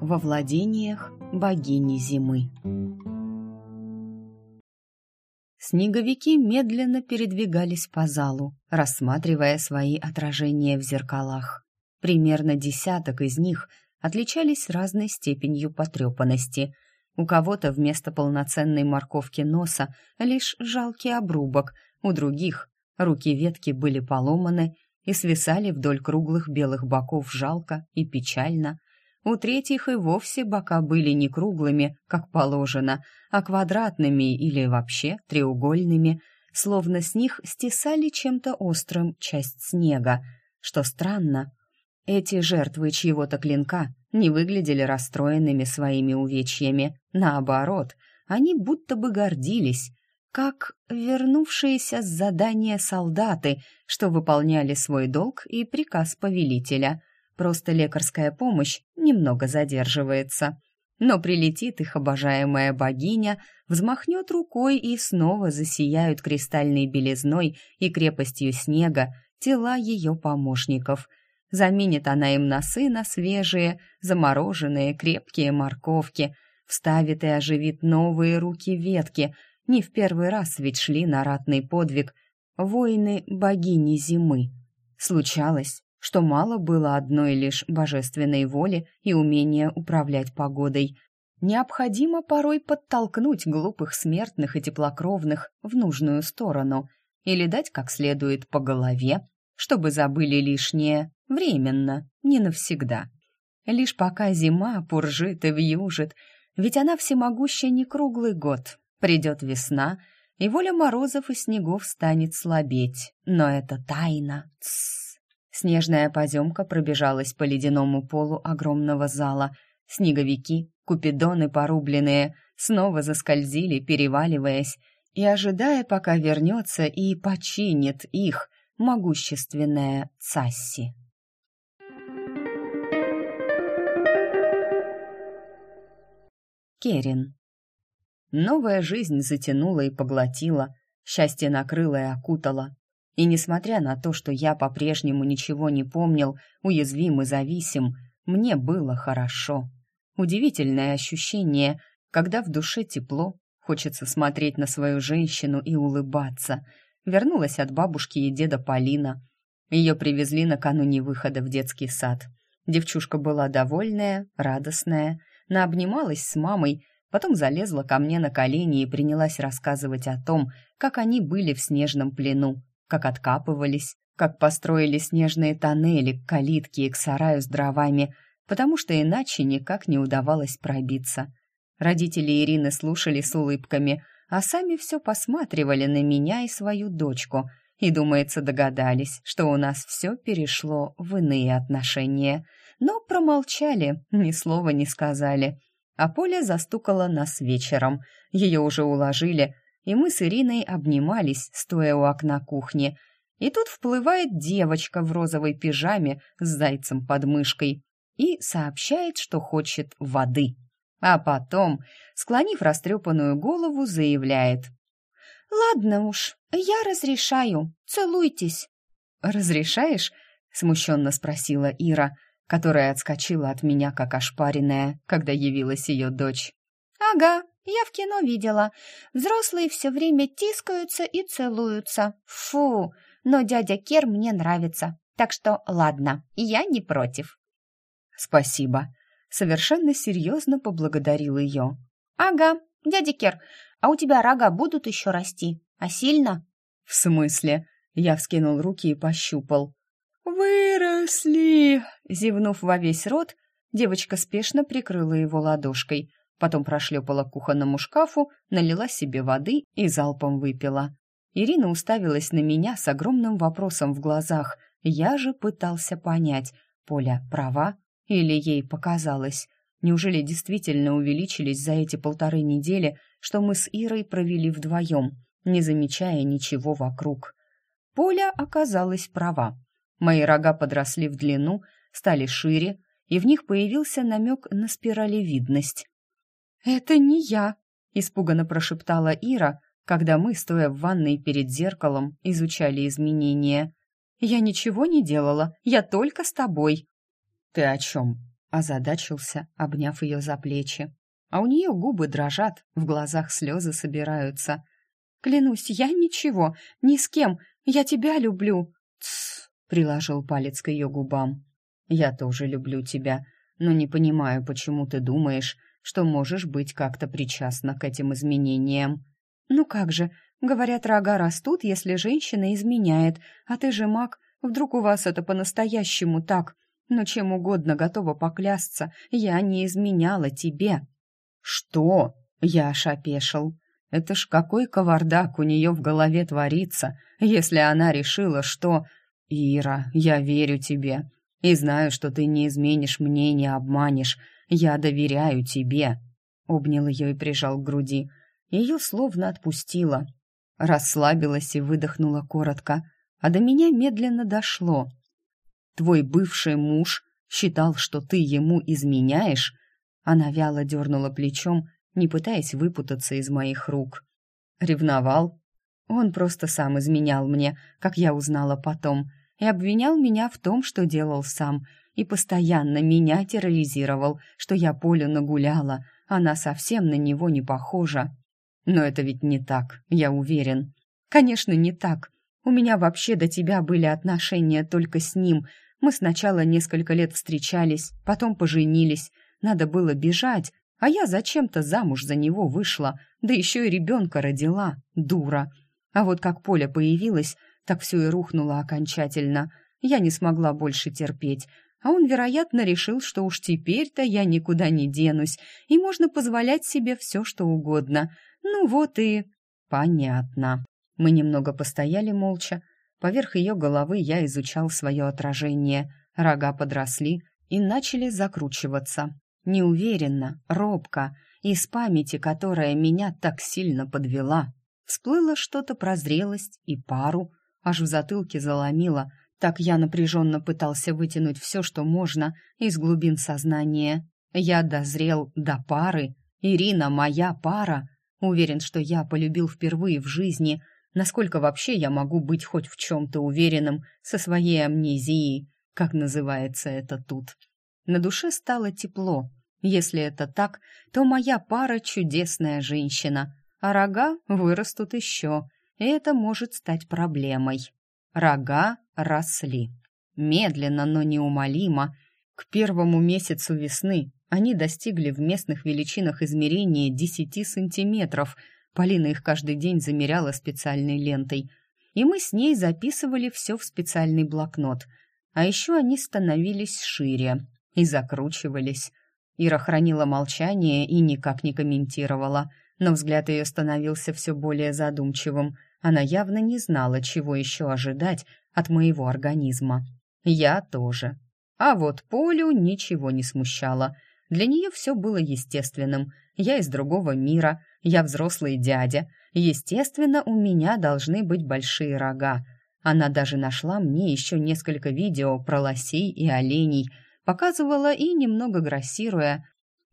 Во владениях богини зимы. Снеговики медленно передвигались по залу, рассматривая свои отражения в зеркалах. Примерно десяток из них отличались разной степенью потрепанности. У кого-то вместо полноценной морковки носа лишь жалкий обрубок, у других руки ветки были поломаны и свисали вдоль круглых белых боков жалко и печально. У третьих и вовсе бока были не круглыми, как положено, а квадратными или вообще треугольными, словно с них стесали чем-то острым часть снега. Что странно, эти жертвы чьего-то клинка не выглядели расстроенными своими увечьями. Наоборот, они будто бы гордились, как вернувшиеся с задания солдаты, что выполняли свой долг и приказ повелителя. Просто лекарская помощь немного задерживается. Но прилетит их обожаемая богиня, взмахнет рукой и снова засияют кристальной белизной и крепостью снега тела ее помощников — Заменит она им носы на свежие, замороженные, крепкие морковки, вставит и оживит новые руки-ветки. Не в первый раз ведь шли на ратный подвиг воины богини зимы. Случалось, что мало было одной лишь божественной воли и умения управлять погодой. Необходимо порой подтолкнуть глупых смертных и теплокровных в нужную сторону или дать как следует по голове, чтобы забыли лишнее временно, не навсегда. Лишь пока зима пуржит и вьюжит, ведь она всемогуща не круглый год. Придет весна, и воля морозов и снегов станет слабеть. Но это тайна. Тссс. Снежная поземка пробежалась по ледяному полу огромного зала. Снеговики, купидоны порубленные, снова заскользили, переваливаясь, и ожидая, пока вернется и починит их, могущественная Цасси. Керин. Новая жизнь затянула и поглотила, счастье накрыло и окутало. И несмотря на то, что я по-прежнему ничего не помнил, уязвим и зависим, мне было хорошо. Удивительное ощущение, когда в душе тепло, хочется смотреть на свою женщину и улыбаться — вернулась от бабушки и деда Полина. Ее привезли накануне выхода в детский сад. Девчушка была довольная, радостная, наобнималась с мамой, потом залезла ко мне на колени и принялась рассказывать о том, как они были в снежном плену, как откапывались, как построили снежные тоннели к калитке и к сараю с дровами, потому что иначе никак не удавалось пробиться. Родители Ирины слушали с улыбками, а сами все посматривали на меня и свою дочку, и, думается, догадались, что у нас все перешло в иные отношения. Но промолчали, ни слова не сказали. А Поля застукала нас вечером. Ее уже уложили, и мы с Ириной обнимались, стоя у окна кухни. И тут вплывает девочка в розовой пижаме с зайцем под мышкой и сообщает, что хочет воды а потом, склонив растрепанную голову, заявляет. «Ладно уж, я разрешаю, целуйтесь». «Разрешаешь?» — смущенно спросила Ира, которая отскочила от меня, как ошпаренная, когда явилась ее дочь. «Ага, я в кино видела. Взрослые все время тискаются и целуются. Фу, но дядя Кер мне нравится, так что ладно, я не против». «Спасибо», совершенно серьезно поблагодарил ее. «Ага, дядя Кер, а у тебя рога будут еще расти? А сильно?» «В смысле?» Я вскинул руки и пощупал. «Выросли!» Зевнув во весь рот, девочка спешно прикрыла его ладошкой, потом прошлепала к кухонному шкафу, налила себе воды и залпом выпила. Ирина уставилась на меня с огромным вопросом в глазах. Я же пытался понять, Поля права или ей показалось? Неужели действительно увеличились за эти полторы недели, что мы с Ирой провели вдвоем, не замечая ничего вокруг? Поля оказалась права. Мои рога подросли в длину, стали шире, и в них появился намек на спиралевидность. «Это не я», — испуганно прошептала Ира, когда мы, стоя в ванной перед зеркалом, изучали изменения. Я ничего не делала, я только с тобой». «Ты о чем?» — озадачился, обняв ее за плечи. А у нее губы дрожат, в глазах слезы собираются. «Клянусь, я ничего, ни с кем, я тебя люблю». «Тссс», — приложил палец к ее губам. «Я тоже люблю тебя, но не понимаю, почему ты думаешь, что можешь быть как-то причастна к этим изменениям». «Ну как же, говорят, рога растут, если женщина изменяет, а ты же маг, вдруг у вас это по-настоящему так? Но чем угодно готова поклясться, я не изменяла тебе». «Что?» — я аж опешил. «Это ж какой кавардак у нее в голове творится, если она решила, что...» «Ира, я верю тебе и знаю, что ты не изменишь мне не обманешь. Я доверяю тебе». Обнял ее и прижал к груди. Ее словно отпустило. Расслабилась и выдохнула коротко. А до меня медленно дошло. «Твой бывший муж считал, что ты ему изменяешь?» Она вяло дернула плечом, не пытаясь выпутаться из моих рук. Ревновал? Он просто сам изменял мне, как я узнала потом, и обвинял меня в том, что делал сам, и постоянно меня терроризировал, что я Полю нагуляла, она совсем на него не похожа. Но это ведь не так, я уверен. Конечно, не так. У меня вообще до тебя были отношения только с ним. Мы сначала несколько лет встречались, потом поженились. Надо было бежать, а я зачем-то замуж за него вышла, да еще и ребенка родила, дура. А вот как Поля появилась, так все и рухнуло окончательно. Я не смогла больше терпеть, а он, вероятно, решил, что уж теперь-то я никуда не денусь, и можно позволять себе все, что угодно. Ну вот и... Понятно. Мы немного постояли молча. Поверх ее головы я изучал свое отражение. Рога подросли и начали закручиваться. Неуверенно, робко, из памяти, которая меня так сильно подвела. Всплыло что-то про зрелость и пару, аж в затылке заломило. Так я напряженно пытался вытянуть все, что можно, из глубин сознания. Я дозрел до пары. Ирина моя пара. Уверен, что я полюбил впервые в жизни. Насколько вообще я могу быть хоть в чем-то уверенным со своей амнезией, как называется это тут. На душе стало тепло. Если это так, то моя пара чудесная женщина, а рога вырастут еще, это может стать проблемой. Рога росли. Медленно, но неумолимо. К первому месяцу весны они достигли в местных величинах измерения 10 сантиметров. Полина их каждый день замеряла специальной лентой. И мы с ней записывали все в специальный блокнот. А еще они становились шире и закручивались. Ира хранила молчание и никак не комментировала, но взгляд ее становился все более задумчивым. Она явно не знала, чего еще ожидать от моего организма. Я тоже. А вот Полю ничего не смущало. Для нее все было естественным. Я из другого мира, я взрослый дядя. Естественно, у меня должны быть большие рога. Она даже нашла мне еще несколько видео про лосей и оленей – показывала и, немного грассируя,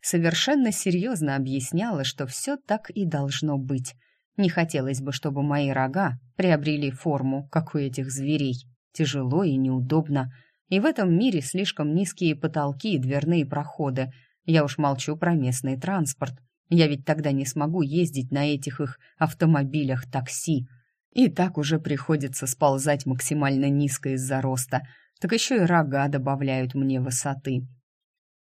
совершенно серьезно объясняла, что все так и должно быть. Не хотелось бы, чтобы мои рога приобрели форму, как у этих зверей. Тяжело и неудобно. И в этом мире слишком низкие потолки и дверные проходы. Я уж молчу про местный транспорт. Я ведь тогда не смогу ездить на этих их автомобилях-такси. И так уже приходится сползать максимально низко из-за роста – так еще и рога добавляют мне высоты.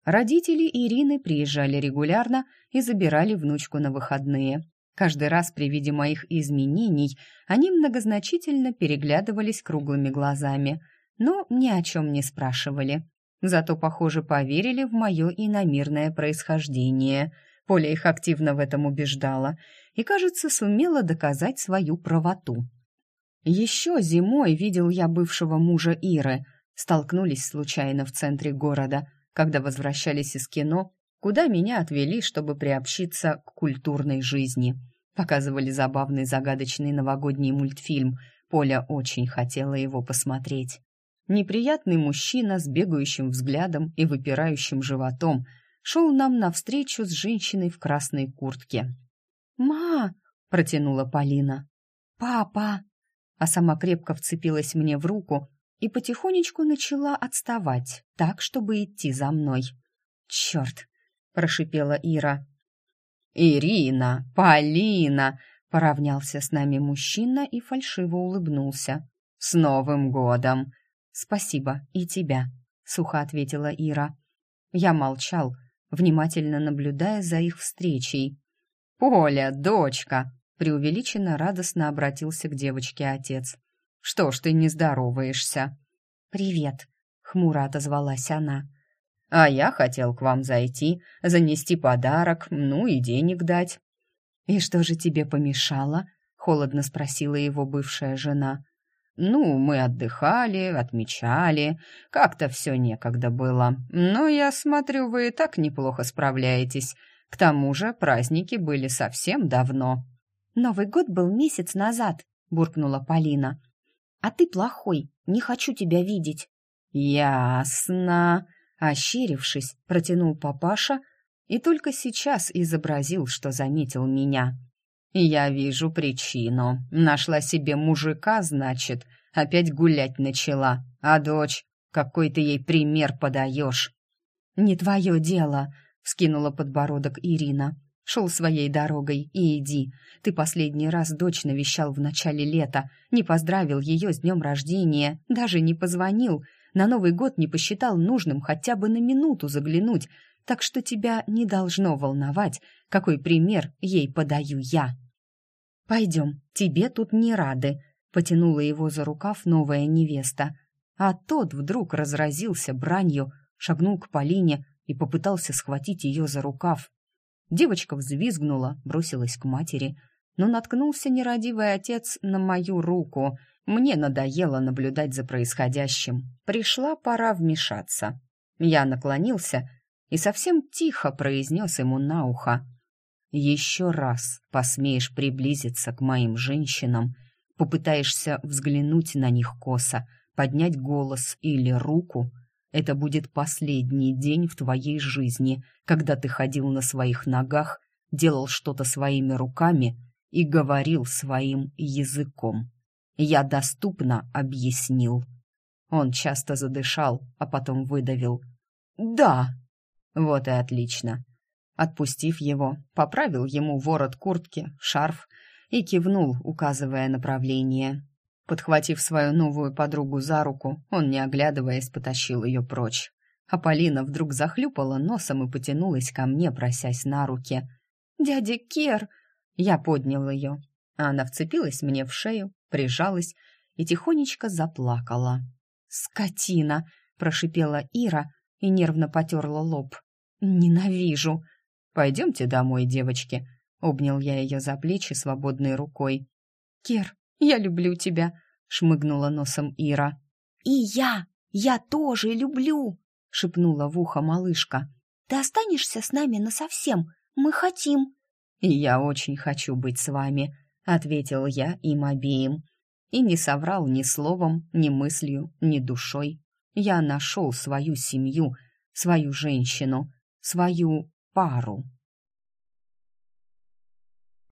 Родители Ирины приезжали регулярно и забирали внучку на выходные. Каждый раз при виде моих изменений они многозначительно переглядывались круглыми глазами, но ни о чем не спрашивали. Зато, похоже, поверили в мое иномирное происхождение. Поля их активно в этом убеждала и, кажется, сумела доказать свою правоту. Еще зимой видел я бывшего мужа Иры – столкнулись случайно в центре города, когда возвращались из кино, куда меня отвели, чтобы приобщиться к культурной жизни. Показывали забавный загадочный новогодний мультфильм. Поля очень хотела его посмотреть. Неприятный мужчина с бегающим взглядом и выпирающим животом шел нам навстречу с женщиной в красной куртке. «Ма!» — протянула Полина. «Папа!» А сама крепко вцепилась мне в руку, и потихонечку начала отставать, так, чтобы идти за мной. «Черт!» — прошипела Ира. «Ирина! Полина!» — поравнялся с нами мужчина и фальшиво улыбнулся. «С Новым годом!» «Спасибо, и тебя», — сухо ответила Ира. Я молчал, внимательно наблюдая за их встречей. «Поля, дочка!» — преувеличенно радостно обратился к девочке отец. «Что ж ты не здороваешься?» «Привет», — хмуро отозвалась она. «А я хотел к вам зайти, занести подарок, ну и денег дать». «И что же тебе помешало?» — холодно спросила его бывшая жена. «Ну, мы отдыхали, отмечали, как-то все некогда было. Но я смотрю, вы и так неплохо справляетесь. К тому же праздники были совсем давно». «Новый год был месяц назад», — буркнула Полина. «А ты плохой, не хочу тебя видеть». «Ясно», — ощерившись, протянул папаша и только сейчас изобразил, что заметил меня. «Я вижу причину. Нашла себе мужика, значит, опять гулять начала. А дочь, какой ты ей пример подаешь?» «Не твое дело», — вскинула подбородок Ирина. «Шел своей дорогой и иди. Ты последний раз дочь навещал в начале лета, не поздравил ее с днем рождения, даже не позвонил, на Новый год не посчитал нужным хотя бы на минуту заглянуть, так что тебя не должно волновать, какой пример ей подаю я». «Пойдем, тебе тут не рады», — потянула его за рукав новая невеста. А тот вдруг разразился бранью, шагнул к Полине и попытался схватить ее за рукав. Девочка взвизгнула, бросилась к матери, но наткнулся нерадивый отец на мою руку. Мне надоело наблюдать за происходящим. Пришла пора вмешаться. Я наклонился и совсем тихо произнес ему на ухо еще раз посмеешь приблизиться к моим женщинам, попытаешься взглянуть на них косо, поднять голос или руку, это будет последний день в твоей жизни, когда ты ходил на своих ногах, делал что-то своими руками и говорил своим языком. Я доступно объяснил. Он часто задышал, а потом выдавил. «Да!» Вот и отлично. Отпустив его, поправил ему ворот куртки, шарф и кивнул, указывая направление. Подхватив свою новую подругу за руку, он, не оглядываясь, потащил ее прочь. А Полина вдруг захлюпала носом и потянулась ко мне, просясь на руки. «Дядя Кер!» Я поднял ее. Она вцепилась мне в шею, прижалась и тихонечко заплакала. «Скотина!» — прошипела Ира и нервно потерла лоб. «Ненавижу!» «Пойдемте домой, девочки», — обнял я ее за плечи свободной рукой. «Кер, я люблю тебя», — шмыгнула носом Ира. «И я! Я тоже люблю!» — шепнула в ухо малышка. «Ты останешься с нами насовсем? Мы хотим!» «И я очень хочу быть с вами», — ответил я им обеим. И не соврал ни словом, ни мыслью, ни душой. Я нашел свою семью, свою женщину, свою пару.